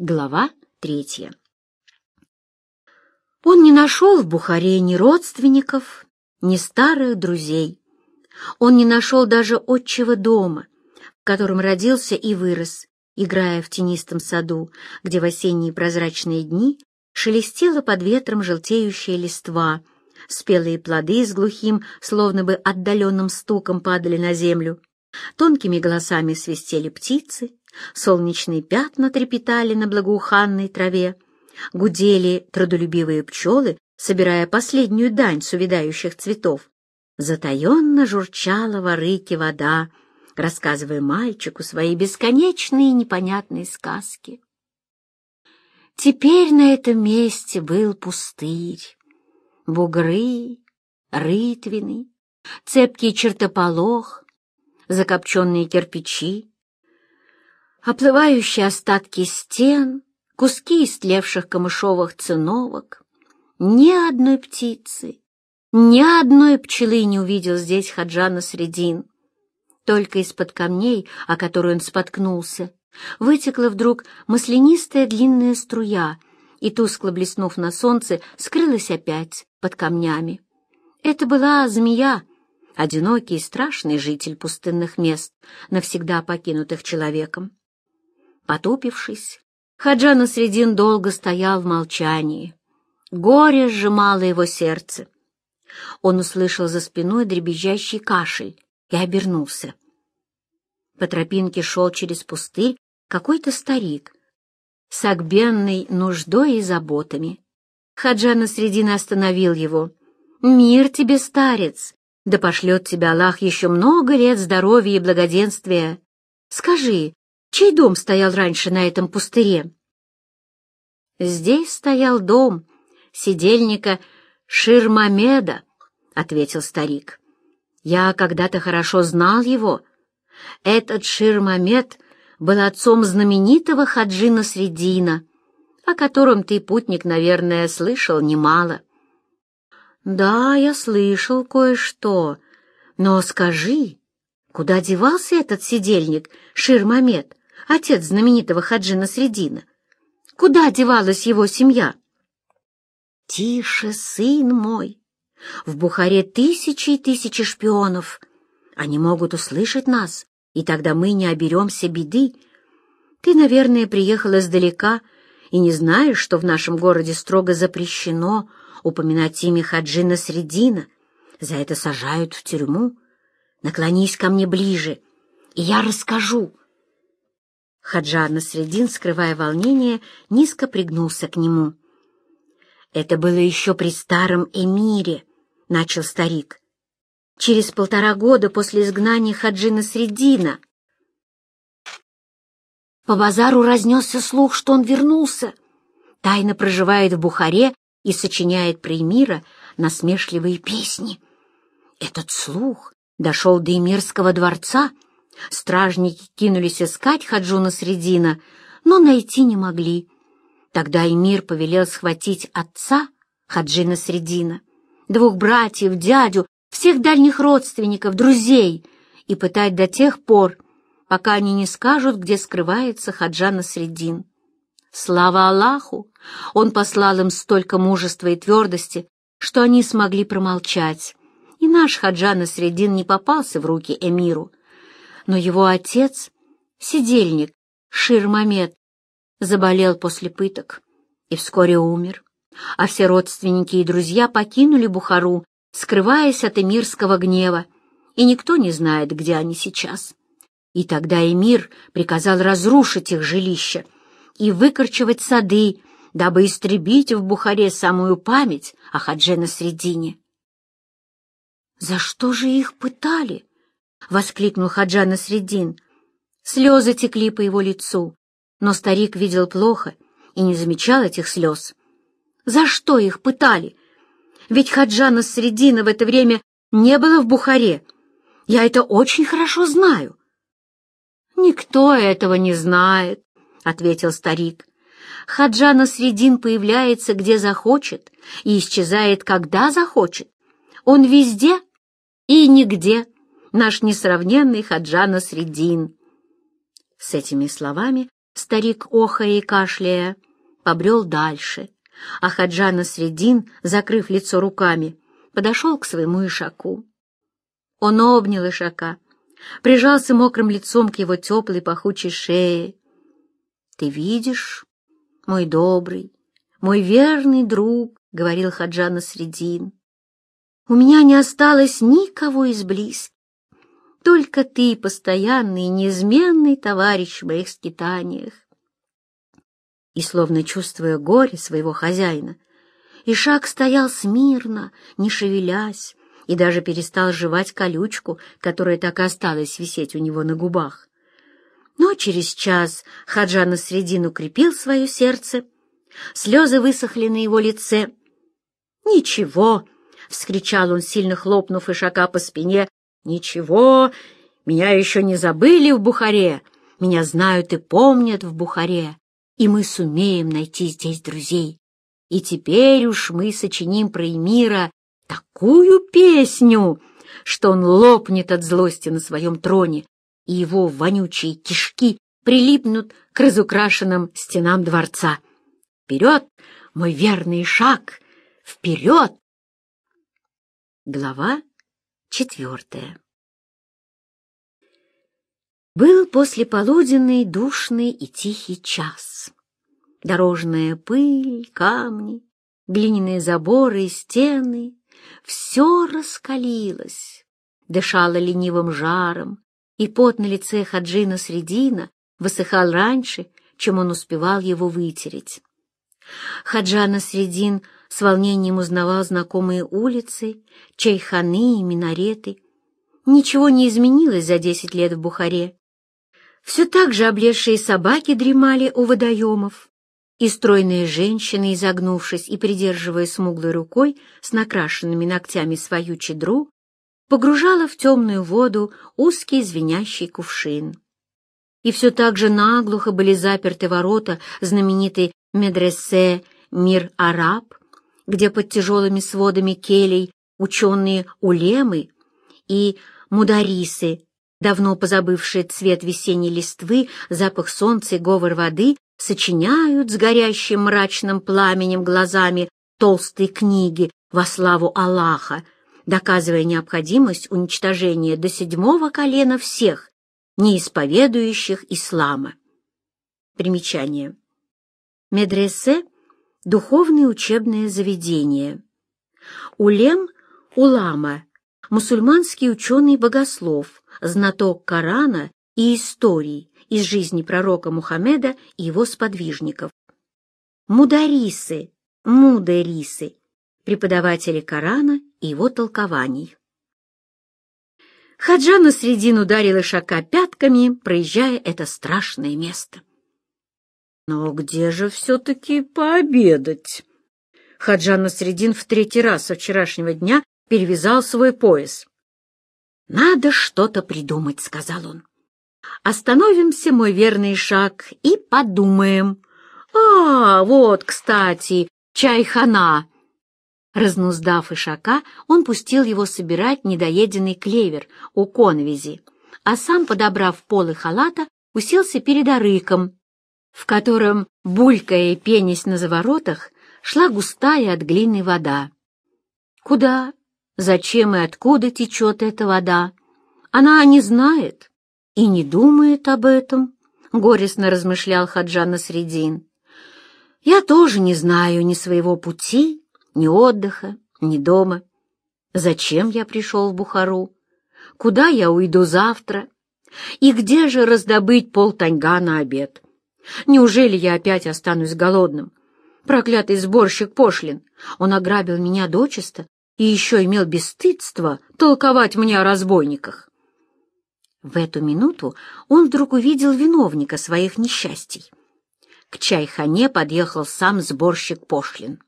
Глава третья. Он не нашел в Бухаре ни родственников, ни старых друзей. Он не нашел даже отчего дома, в котором родился и вырос, играя в тенистом саду, где в осенние прозрачные дни шелестела под ветром желтеющая листва, спелые плоды с глухим, словно бы отдаленным стуком падали на землю, тонкими голосами свистели птицы, Солнечные пятна трепетали на благоуханной траве, гудели трудолюбивые пчелы, собирая последнюю дань с увядающих цветов. Затаенно журчала в арыке вода, рассказывая мальчику свои бесконечные непонятные сказки. Теперь на этом месте был пустырь. Бугры, рытвины, цепкий чертополох, закопченные кирпичи, оплывающие остатки стен, куски истлевших камышовых циновок. Ни одной птицы, ни одной пчелы не увидел здесь Хаджана Средин. Только из-под камней, о которые он споткнулся, вытекла вдруг маслянистая длинная струя и, тускло блеснув на солнце, скрылась опять под камнями. Это была змея, одинокий и страшный житель пустынных мест, навсегда покинутых человеком. Потупившись, Хаджана Средин долго стоял в молчании. Горе сжимало его сердце. Он услышал за спиной дребезжащий кашель и обернулся. По тропинке шел через пустырь какой-то старик с огбенной нуждой и заботами. Хаджана Средин остановил его. «Мир тебе, старец! Да пошлет тебе Аллах еще много лет здоровья и благоденствия! Скажи, Чей дом стоял раньше на этом пустыре? Здесь стоял дом сидельника Ширмамеда, — ответил старик. Я когда-то хорошо знал его. Этот Ширмамед был отцом знаменитого Хаджина Средина, о котором ты, путник, наверное, слышал немало. Да, я слышал кое-что, но скажи, куда девался этот сидельник Ширмамед? Отец знаменитого Хаджина Средина? Куда девалась его семья? Тише, сын мой. В Бухаре тысячи и тысячи шпионов. Они могут услышать нас, и тогда мы не оберемся беды. Ты, наверное, приехал издалека и не знаешь, что в нашем городе строго запрещено упоминать имя Хаджина Средина. За это сажают в тюрьму. Наклонись ко мне ближе, и я расскажу, Хаджар Насредин, скрывая волнение, низко пригнулся к нему. «Это было еще при старом эмире», — начал старик. «Через полтора года после изгнания Хаджина Средина по базару разнесся слух, что он вернулся, тайно проживает в Бухаре и сочиняет про эмира насмешливые песни. Этот слух дошел до эмирского дворца — Стражники кинулись искать Хаджуна Средина, но найти не могли. Тогда Эмир повелел схватить отца Хаджина Средина, двух братьев, дядю, всех дальних родственников, друзей, и пытать до тех пор, пока они не скажут, где скрывается Хаджана Средин. Слава Аллаху! Он послал им столько мужества и твердости, что они смогли промолчать, и наш Хаджана Средин не попался в руки эмиру, но его отец, сидельник Ширмамед, заболел после пыток и вскоре умер, а все родственники и друзья покинули Бухару, скрываясь от эмирского гнева, и никто не знает, где они сейчас. И тогда эмир приказал разрушить их жилище и выкорчевать сады, дабы истребить в Бухаре самую память о Хаджена Средине. За что же их пытали? — воскликнул Хаджана Средин. Слезы текли по его лицу, но старик видел плохо и не замечал этих слез. За что их пытали? Ведь Хаджана Средина в это время не было в Бухаре. Я это очень хорошо знаю. «Никто этого не знает», — ответил старик. «Хаджана Средин появляется, где захочет, и исчезает, когда захочет. Он везде и нигде» наш несравненный Хаджана Средин. С этими словами Старик, охая и кашляя, побрел дальше, а Хаджана Средин, закрыв лицо руками, подошел к своему ишаку. Он обнял ишака, прижался мокрым лицом к его теплой пахучей шее. «Ты видишь, мой добрый, мой верный друг», — говорил Хаджана Средин, — «у меня не осталось никого из близких. Только ты, постоянный и неизменный товарищ в моих скитаниях и, словно чувствуя горе своего хозяина, Ишак стоял смирно, не шевелясь, и даже перестал жевать колючку, которая так и осталась висеть у него на губах. Но через час Хаджан Средин укрепил свое сердце, слезы высохли на его лице. «Ничего!» — вскричал он, сильно хлопнув Ишака по спине. «Ничего! Меня еще не забыли в Бухаре! Меня знают и помнят в Бухаре! и мы сумеем найти здесь друзей. И теперь уж мы сочиним про Эмира такую песню, что он лопнет от злости на своем троне, и его вонючие кишки прилипнут к разукрашенным стенам дворца. Вперед, мой верный шаг, вперед! Глава четвертая был послеполуденный, душный и тихий час. Дорожная пыль, камни, глиняные заборы и стены — все раскалилось, дышало ленивым жаром, и пот на лице Хаджина Средина высыхал раньше, чем он успевал его вытереть. Хаджана Средин с волнением узнавал знакомые улицы, чайханы и минареты. Ничего не изменилось за десять лет в Бухаре. Все так же облезшие собаки дремали у водоемов, и стройная женщина, изогнувшись и придерживая смуглой рукой с накрашенными ногтями свою чедру, погружала в темную воду узкий звенящий кувшин. И все так же наглухо были заперты ворота знаменитой медресе «Мир-Араб», где под тяжелыми сводами келей ученые улемы и мударисы давно позабывшие цвет весенней листвы, запах солнца и говор воды, сочиняют с горящим мрачным пламенем глазами толстые книги во славу Аллаха, доказывая необходимость уничтожения до седьмого колена всех, неисповедующих ислама. Примечание. Медресе — духовное учебное заведение. Улем — улама, мусульманский ученый-богослов, знаток Корана и историй из жизни пророка Мухаммеда и его сподвижников. Мударисы, мудерисы, преподаватели Корана и его толкований. Хаджан Средин ударил Ишака пятками, проезжая это страшное место. Но где же все-таки пообедать? Хаджан Средин в третий раз со вчерашнего дня перевязал свой пояс. «Надо что-то придумать», — сказал он. «Остановимся, мой верный шаг, и подумаем. А, вот, кстати, чайхана». Разнуздав ишака, он пустил его собирать недоеденный клевер у конвизи, а сам, подобрав полы халата, уселся перед арыком, в котором, булькая и пенясь на заворотах, шла густая от глины вода. «Куда?» Зачем и откуда течет эта вода? Она не знает и не думает об этом, — горестно размышлял Хаджан Средин. Я тоже не знаю ни своего пути, ни отдыха, ни дома. Зачем я пришел в Бухару? Куда я уйду завтра? И где же раздобыть полтаньга на обед? Неужели я опять останусь голодным? Проклятый сборщик пошлин! Он ограбил меня дочисто и еще имел бесстыдство толковать мне о разбойниках. В эту минуту он вдруг увидел виновника своих несчастий. К чайхане подъехал сам сборщик пошлин.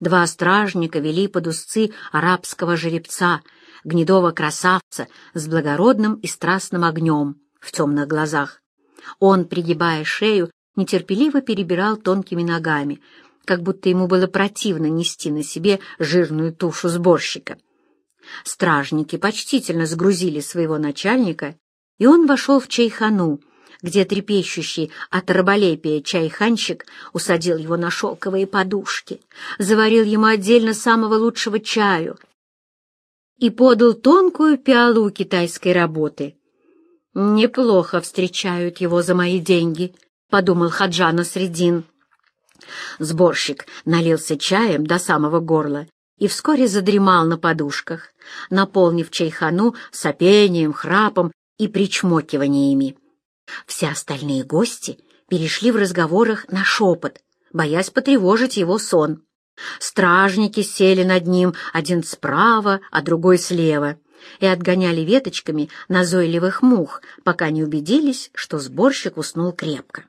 Два стражника вели под узцы арабского жеребца, гнедого красавца с благородным и страстным огнем в темных глазах. Он, пригибая шею, нетерпеливо перебирал тонкими ногами, как будто ему было противно нести на себе жирную тушу сборщика. Стражники почтительно сгрузили своего начальника, и он вошел в чайхану, где трепещущий от раболепия чайханщик усадил его на шелковые подушки, заварил ему отдельно самого лучшего чаю и подал тонкую пиалу китайской работы. «Неплохо встречают его за мои деньги», — подумал Хаджана Средин. Сборщик налился чаем до самого горла и вскоре задремал на подушках, наполнив чайхану сопением, храпом и причмокиваниями. Все остальные гости перешли в разговорах на шепот, боясь потревожить его сон. Стражники сели над ним, один справа, а другой слева, и отгоняли веточками назойливых мух, пока не убедились, что сборщик уснул крепко.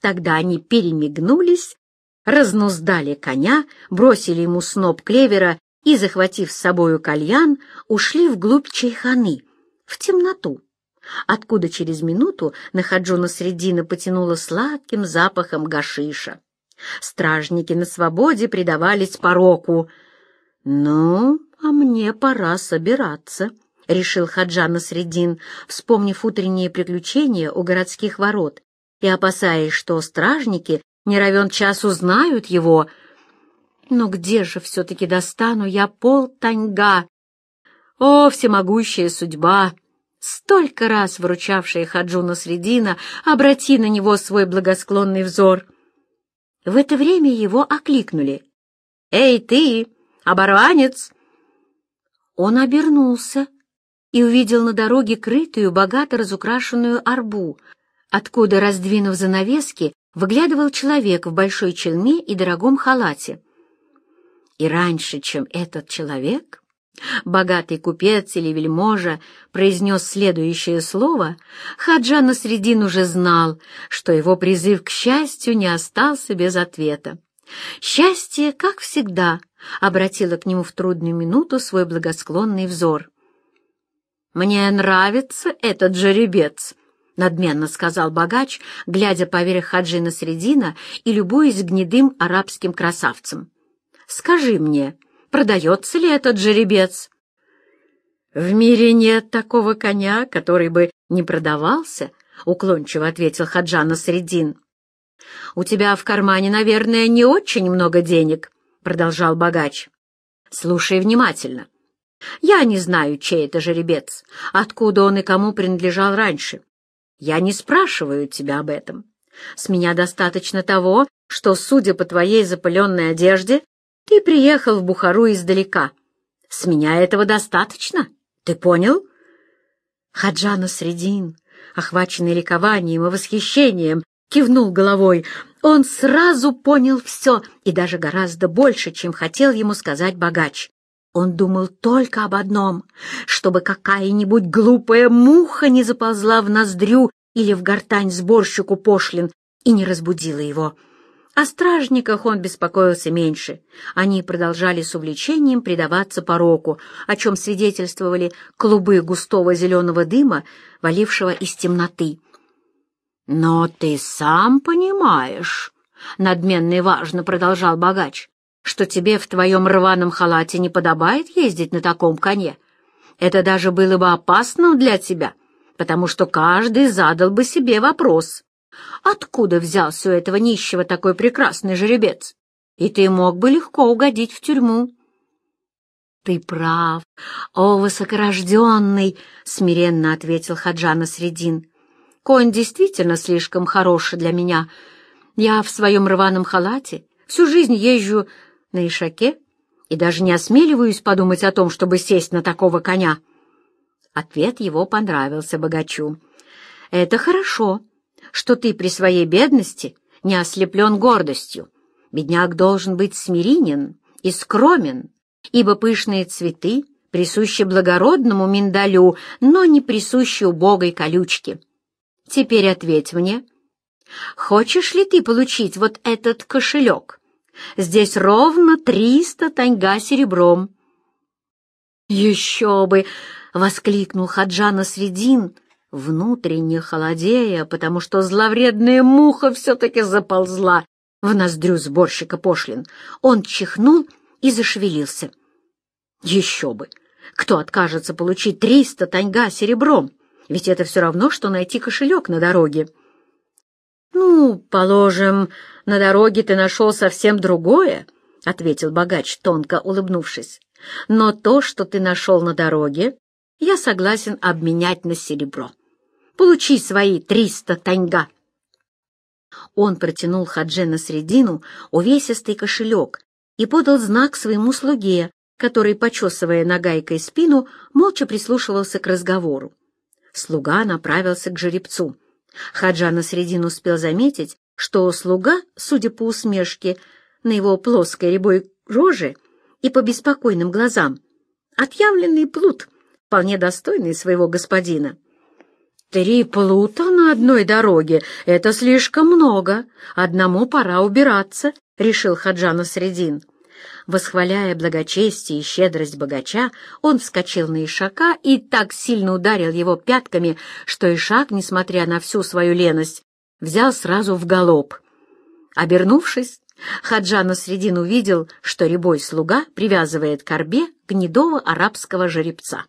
Тогда они перемигнулись, разнуздали коня, бросили ему сноп клевера и, захватив с собою кальян, ушли вглубь чайханы, в темноту, откуда через минуту на Хаджуна Средина потянуло сладким запахом гашиша. Стражники на свободе предавались пороку. «Ну, а мне пора собираться», — решил Хаджана Средин, вспомнив утренние приключения у городских ворот и опасаясь, что стражники не равен час узнают его. Но где же все-таки достану я пол таньга? О, всемогущая судьба! Столько раз выручавшая Хаджуна Средина, обрати на него свой благосклонный взор. В это время его окликнули. «Эй, ты, оборванец!» Он обернулся и увидел на дороге крытую, богато разукрашенную арбу, откуда, раздвинув занавески, выглядывал человек в большой челме и дорогом халате. И раньше, чем этот человек, богатый купец или вельможа произнес следующее слово, Хаджа Насредин уже знал, что его призыв к счастью не остался без ответа. Счастье, как всегда, обратило к нему в трудную минуту свой благосклонный взор. «Мне нравится этот жеребец», — надменно сказал богач, глядя поверх Хаджина Средина и любуясь гнедым арабским красавцем. «Скажи мне, продается ли этот жеребец?» «В мире нет такого коня, который бы не продавался», — уклончиво ответил Хаджана Средин. «У тебя в кармане, наверное, не очень много денег», — продолжал богач. «Слушай внимательно. Я не знаю, чей это жеребец, откуда он и кому принадлежал раньше. Я не спрашиваю тебя об этом. С меня достаточно того, что, судя по твоей запыленной одежде, ты приехал в Бухару издалека. С меня этого достаточно. Ты понял? Хаджана Средин, охваченный ликованием и восхищением, кивнул головой. Он сразу понял все и даже гораздо больше, чем хотел ему сказать богач. Он думал только об одном, чтобы какая-нибудь глупая муха не заползла в ноздрю или в гортань сборщику пошлин и не разбудила его. О стражниках он беспокоился меньше. Они продолжали с увлечением предаваться пороку, о чем свидетельствовали клубы густого зеленого дыма, валившего из темноты. «Но ты сам понимаешь», — надменно и важно продолжал богач, что тебе в твоем рваном халате не подобает ездить на таком коне. Это даже было бы опасно для тебя, потому что каждый задал бы себе вопрос. Откуда взялся у этого нищего такой прекрасный жеребец? И ты мог бы легко угодить в тюрьму. «Ты прав, о высокорожденный!» — смиренно ответил Хаджана Средин. «Конь действительно слишком хороший для меня. Я в своем рваном халате всю жизнь езжу на ишаке и даже не осмеливаюсь подумать о том, чтобы сесть на такого коня. Ответ его понравился богачу. «Это хорошо, что ты при своей бедности не ослеплен гордостью. Бедняк должен быть смиренен и скромен, ибо пышные цветы присущи благородному миндалю, но не присущи убогой колючке. Теперь ответь мне, хочешь ли ты получить вот этот кошелек?» Здесь ровно триста таньга серебром. «Еще бы!» — воскликнул Хаджана Средин, внутренне холодея, потому что зловредная муха все-таки заползла в ноздрю сборщика пошлин. Он чихнул и зашевелился. «Еще бы! Кто откажется получить триста таньга серебром? Ведь это все равно, что найти кошелек на дороге». «Ну, положим, на дороге ты нашел совсем другое», — ответил богач, тонко улыбнувшись. «Но то, что ты нашел на дороге, я согласен обменять на серебро. Получи свои триста таньга». Он протянул Хадже на средину увесистый кошелек и подал знак своему слуге, который, почесывая нагайкой спину, молча прислушивался к разговору. Слуга направился к жеребцу. Хаджа на средину успел заметить, что слуга, судя по усмешке на его плоской рябой роже и по беспокойным глазам, отъявленный плут, вполне достойный своего господина. «Три плута на одной дороге — это слишком много. Одному пора убираться», — решил Хаджана Средин. Восхваляя благочестие и щедрость богача, он вскочил на Ишака и так сильно ударил его пятками, что Ишак, несмотря на всю свою леность, взял сразу в галоп. Обернувшись, Хаджана Средин увидел, что рябой слуга привязывает к орбе гнедого арабского жеребца.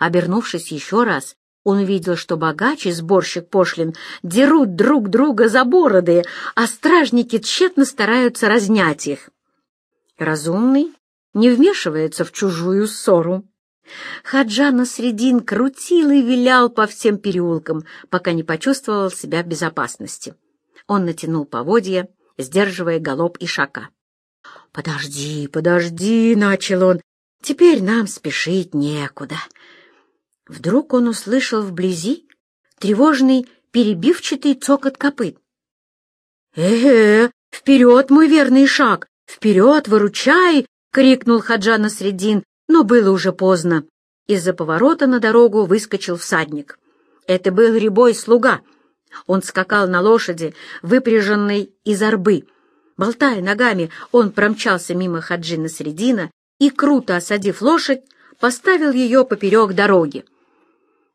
Обернувшись еще раз, он увидел, что богач и сборщик пошлин дерут друг друга за бороды, а стражники тщетно стараются разнять их. Разумный не вмешивается в чужую ссору. Хаджана Средин крутил и вилял по всем переулкам, пока не почувствовал себя в безопасности. Он натянул поводья, сдерживая галоп и шака. «Подожди, подожди!» — начал он. «Теперь нам спешить некуда». Вдруг он услышал вблизи тревожный перебивчатый цокот копыт. «Э-э, вперед, мой верный шаг! Вперед, выручай!» — крикнул Хаджана Средин, но было уже поздно. Из-за поворота на дорогу выскочил всадник. Это был рябой слуга. Он скакал на лошади, выпряженной из арбы. Болтая ногами, он промчался мимо Хаджина Средина и, круто осадив лошадь, поставил ее поперек дороги.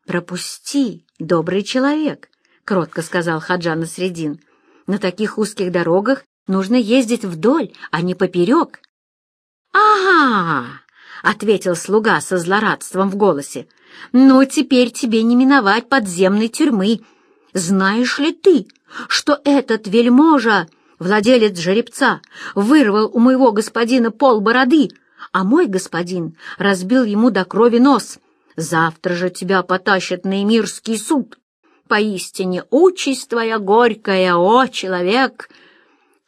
«Пропусти, добрый человек», — кротко сказал Хаджан Средин. «На таких узких дорогах нужно ездить вдоль, а не поперек». «Ага!» — ответил слуга со злорадством в голосе. «Ну, теперь тебе не миновать подземной тюрьмы. Знаешь ли ты, что этот вельможа, владелец жеребца, вырвал у моего господина пол бороды, а мой господин разбил ему до крови нос?» Завтра же тебя потащат на Эмирский суд. Поистине участь твоя горькая, о, человек!»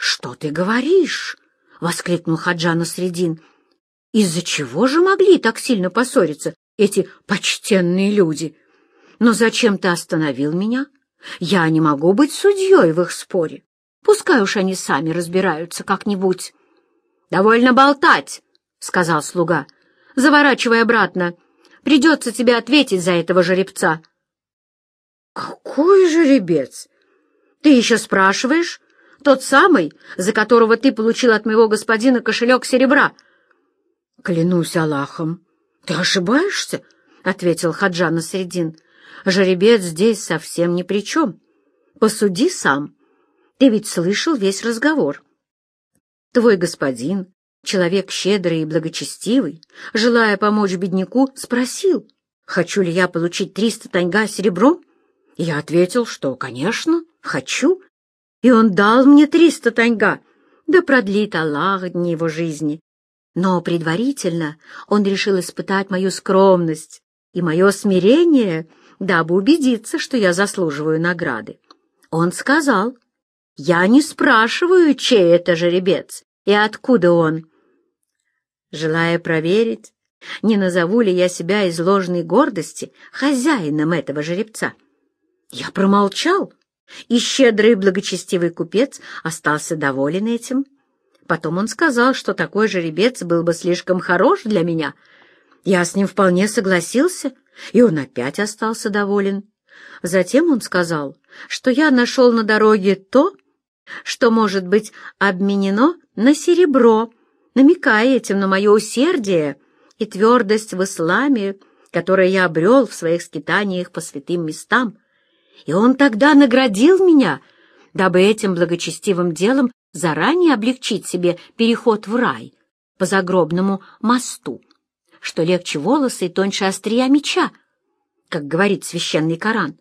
«Что ты говоришь?» — воскликнул Хаджана Средин. «Из-за чего же могли так сильно поссориться эти почтенные люди? Но зачем ты остановил меня? Я не могу быть судьей в их споре. Пускай уж они сами разбираются как-нибудь». «Довольно болтать», — сказал слуга, — «заворачивай обратно». Придется тебе ответить за этого жеребца». «Какой жеребец? Ты еще спрашиваешь? Тот самый, за которого ты получил от моего господина кошелек серебра?» «Клянусь Аллахом, ты ошибаешься?» — ответил Хаджан Средин. «Жеребец здесь совсем ни при чем. Посуди сам. Ты ведь слышал весь разговор. Твой господин Человек щедрый и благочестивый, желая помочь бедняку, спросил, хочу ли я получить триста таньга серебром. Я ответил, что, конечно, хочу. И он дал мне триста таньга, да продлит Аллах дни его жизни. Но предварительно он решил испытать мою скромность и мое смирение, дабы убедиться, что я заслуживаю награды. Он сказал, «Я не спрашиваю, чей это жеребец и откуда он, желая проверить, не назову ли я себя из ложной гордости хозяином этого жеребца. Я промолчал, и щедрый благочестивый купец остался доволен этим. Потом он сказал, что такой жеребец был бы слишком хорош для меня. Я с ним вполне согласился, и он опять остался доволен. Затем он сказал, что я нашел на дороге то, что может быть обменено на серебро, намекая этим на мое усердие и твердость в исламе, которое я обрел в своих скитаниях по святым местам. И он тогда наградил меня, дабы этим благочестивым делом заранее облегчить себе переход в рай по загробному мосту, что легче волосы и тоньше острия меча, как говорит священный Коран.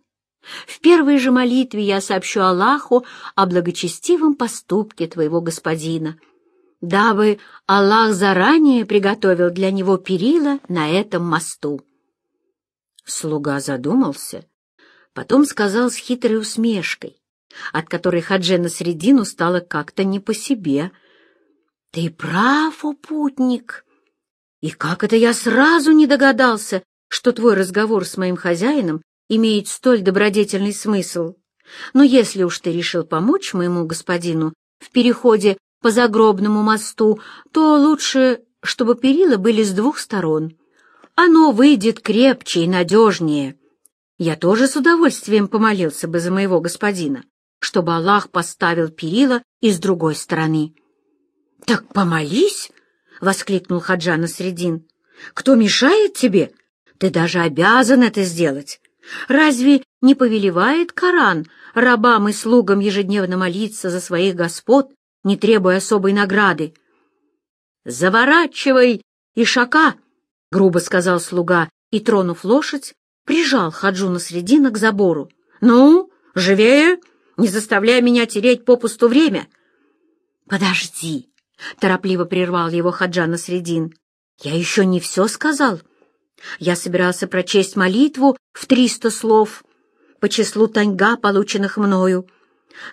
В первой же молитве я сообщу Аллаху о благочестивом поступке твоего господина, дабы Аллах заранее приготовил для него перила на этом мосту. Слуга задумался, потом сказал с хитрой усмешкой, от которой Хаджена Средину стало как-то не по себе. — Ты прав, о! И как это я сразу не догадался, что твой разговор с моим хозяином имеет столь добродетельный смысл. Но если уж ты решил помочь моему господину в переходе по загробному мосту, то лучше, чтобы перила были с двух сторон. Оно выйдет крепче и надежнее. Я тоже с удовольствием помолился бы за моего господина, чтобы Аллах поставил перила и с другой стороны. — Так помолись! — воскликнул Хаджана Средин. — Кто мешает тебе? Ты даже обязан это сделать. Разве не повелевает Коран рабам и слугам ежедневно молиться за своих господ, не требуя особой награды? «Заворачивай, Ишака!» — грубо сказал слуга и, тронув лошадь, прижал Хаджуна Средина к забору. «Ну, живее! Не заставляй меня тереть попусту время!» «Подожди!» — торопливо прервал его Хаджана Средин. «Я еще не все сказал. Я собирался прочесть молитву в триста слов по числу таньга, полученных мною.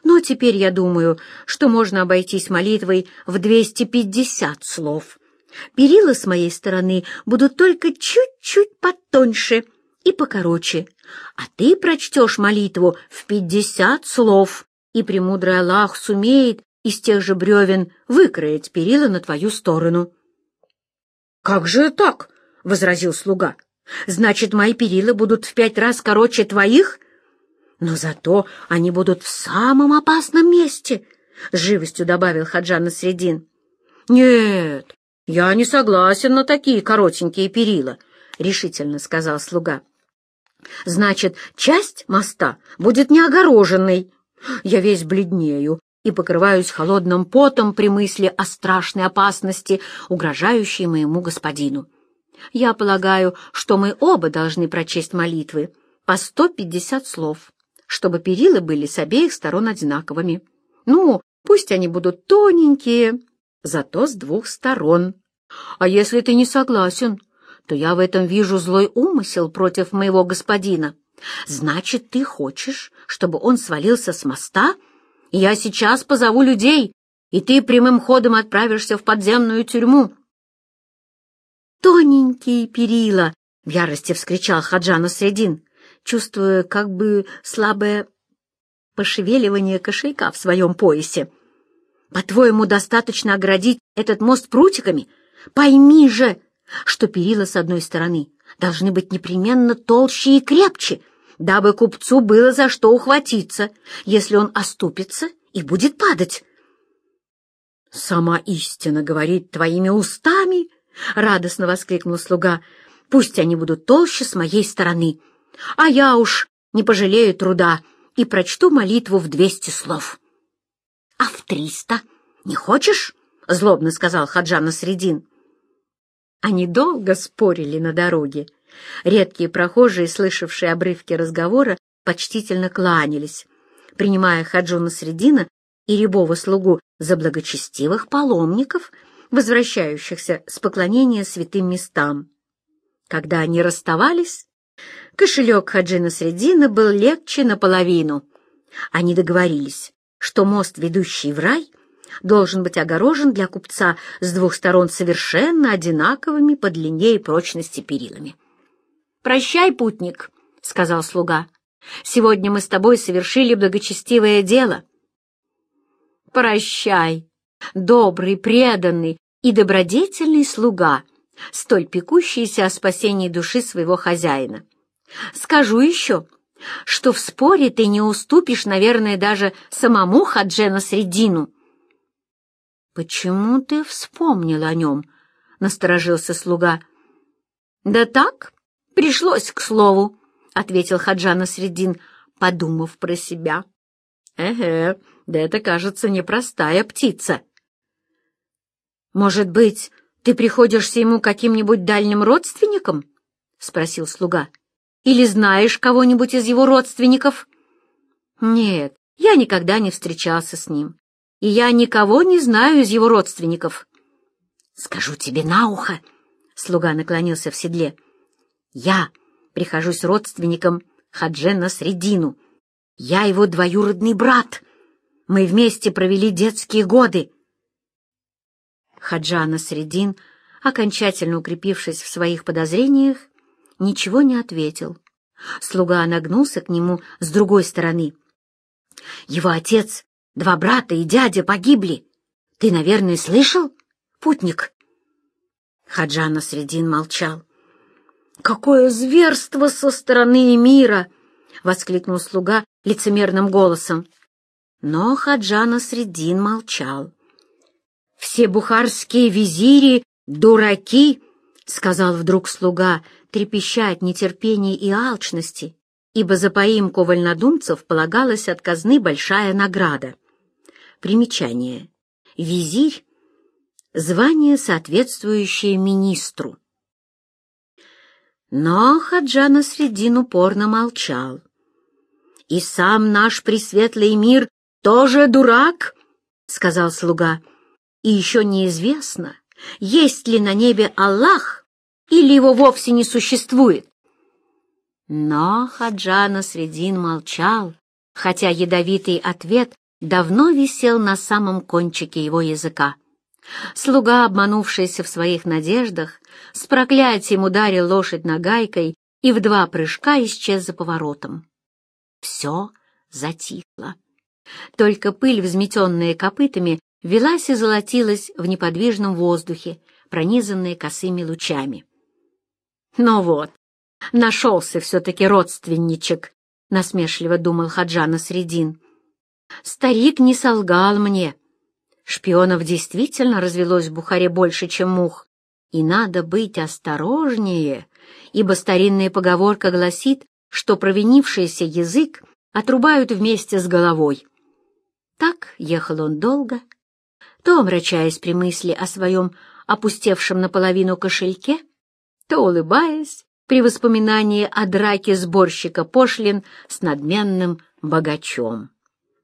Но теперь я думаю, что можно обойтись молитвой в двести пятьдесят слов. Перила с моей стороны будут только чуть-чуть потоньше и покороче, а ты прочтешь молитву в пятьдесят слов, и премудрый Аллах сумеет из тех же бревен выкроить перила на твою сторону. — Как же так? — возразил слуга. «Значит, мои перила будут в пять раз короче твоих? Но зато они будут в самом опасном месте», — живостью добавил Хаджан Средин. «Нет, я не согласен на такие коротенькие перила», — решительно сказал слуга. «Значит, часть моста будет не огороженной. Я весь бледнею и покрываюсь холодным потом при мысли о страшной опасности, угрожающей моему господину. Я полагаю, что мы оба должны прочесть молитвы по сто пятьдесят слов, чтобы перила были с обеих сторон одинаковыми. Ну, пусть они будут тоненькие, зато с двух сторон. А если ты не согласен, то я в этом вижу злой умысел против моего господина. Значит, ты хочешь, чтобы он свалился с моста? Я сейчас позову людей, и ты прямым ходом отправишься в подземную тюрьму тоненькие перила!» — в ярости вскричал Хаджану Средин, чувствуя как бы слабое пошевеливание кошелька в своем поясе. «По-твоему, достаточно оградить этот мост прутиками? Пойми же, что перила с одной стороны должны быть непременно толще и крепче, дабы купцу было за что ухватиться, если он оступится и будет падать». «Сама истина говорит твоими устами!» — радостно воскликнул слуга. «Пусть они будут толще с моей стороны, а я уж не пожалею труда и прочту молитву в двести слов». «А в триста? Не хочешь?» — злобно сказал Хаджан Средин. Они долго спорили на дороге. Редкие прохожие, слышавшие обрывки разговора, почтительно кланялись, принимая Хаджуна Средина и рябого слугу за благочестивых паломников — возвращающихся с поклонения святым местам. Когда они расставались, кошелек Хаджина Средина был легче наполовину. Они договорились, что мост, ведущий в рай, должен быть огорожен для купца с двух сторон совершенно одинаковыми по длине и прочности перилами. «Прощай, путник», — сказал слуга. «Сегодня мы с тобой совершили благочестивое дело». «Прощай», добрый, преданный и добродетельный слуга, столь пекущийся о спасении души своего хозяина. Скажу еще, что в споре ты не уступишь, наверное, даже самому Хаджена Средину. «Почему ты вспомнил о нем?» — насторожился слуга. «Да так, пришлось к слову», — ответил Хаджана Средин, подумав про себя. «Эге, да это, кажется, непростая птица». «Может быть, ты приходишься ему каким-нибудь дальним родственником?» — спросил слуга. Или знаешь кого-нибудь из его родственников?» «Нет, я никогда не встречался с ним, и я никого не знаю из его родственников». «Скажу тебе на ухо», — слуга наклонился в седле. «Я прихожусь родственником Хаджена Средину. Я его двоюродный брат. Мы вместе провели детские годы». Хаджана Средин, окончательно укрепившись в своих подозрениях, ничего не ответил. Слуга нагнулся к нему с другой стороны. «Его отец, два брата и дядя погибли. Ты, наверное, слышал, путник?» Хаджана Средин молчал. «Какое зверство со стороны мира!» — воскликнул слуга лицемерным голосом. Но Хаджана Средин молчал. «Все бухарские визири — дураки!» — сказал вдруг слуга, трепеща от нетерпения и алчности, ибо за поимку вольнодумцев полагалась от казны большая награда. Примечание. Визирь — звание, соответствующее министру. Но Хаджана Средин упорно молчал. «И сам наш пресветлый мир тоже дурак?» — сказал слуга. «И еще неизвестно, есть ли на небе Аллах, или его вовсе не существует. Но Хаджана Средин молчал, хотя ядовитый ответ давно висел на самом кончике его языка. Слуга, обманувшийся в своих надеждах, с проклятием ударил лошадь нагайкой и в два прыжка исчез за поворотом. Все затихло. Только пыль, взметенная копытами, велась и золотилась в неподвижном воздухе, пронизанная косыми лучами. «Ну вот, нашелся все-таки родственничек», — насмешливо думал Хаджана Средин. «Старик не солгал мне. Шпионов действительно развелось в Бухаре больше, чем мух, и надо быть осторожнее, ибо старинная поговорка гласит, что провинившийся язык отрубают вместе с головой». Так ехал он долго, то омрачаясь при мысли о своем опустевшем наполовину кошельке, то улыбаясь при воспоминании о драке сборщика пошлин с надменным богачом.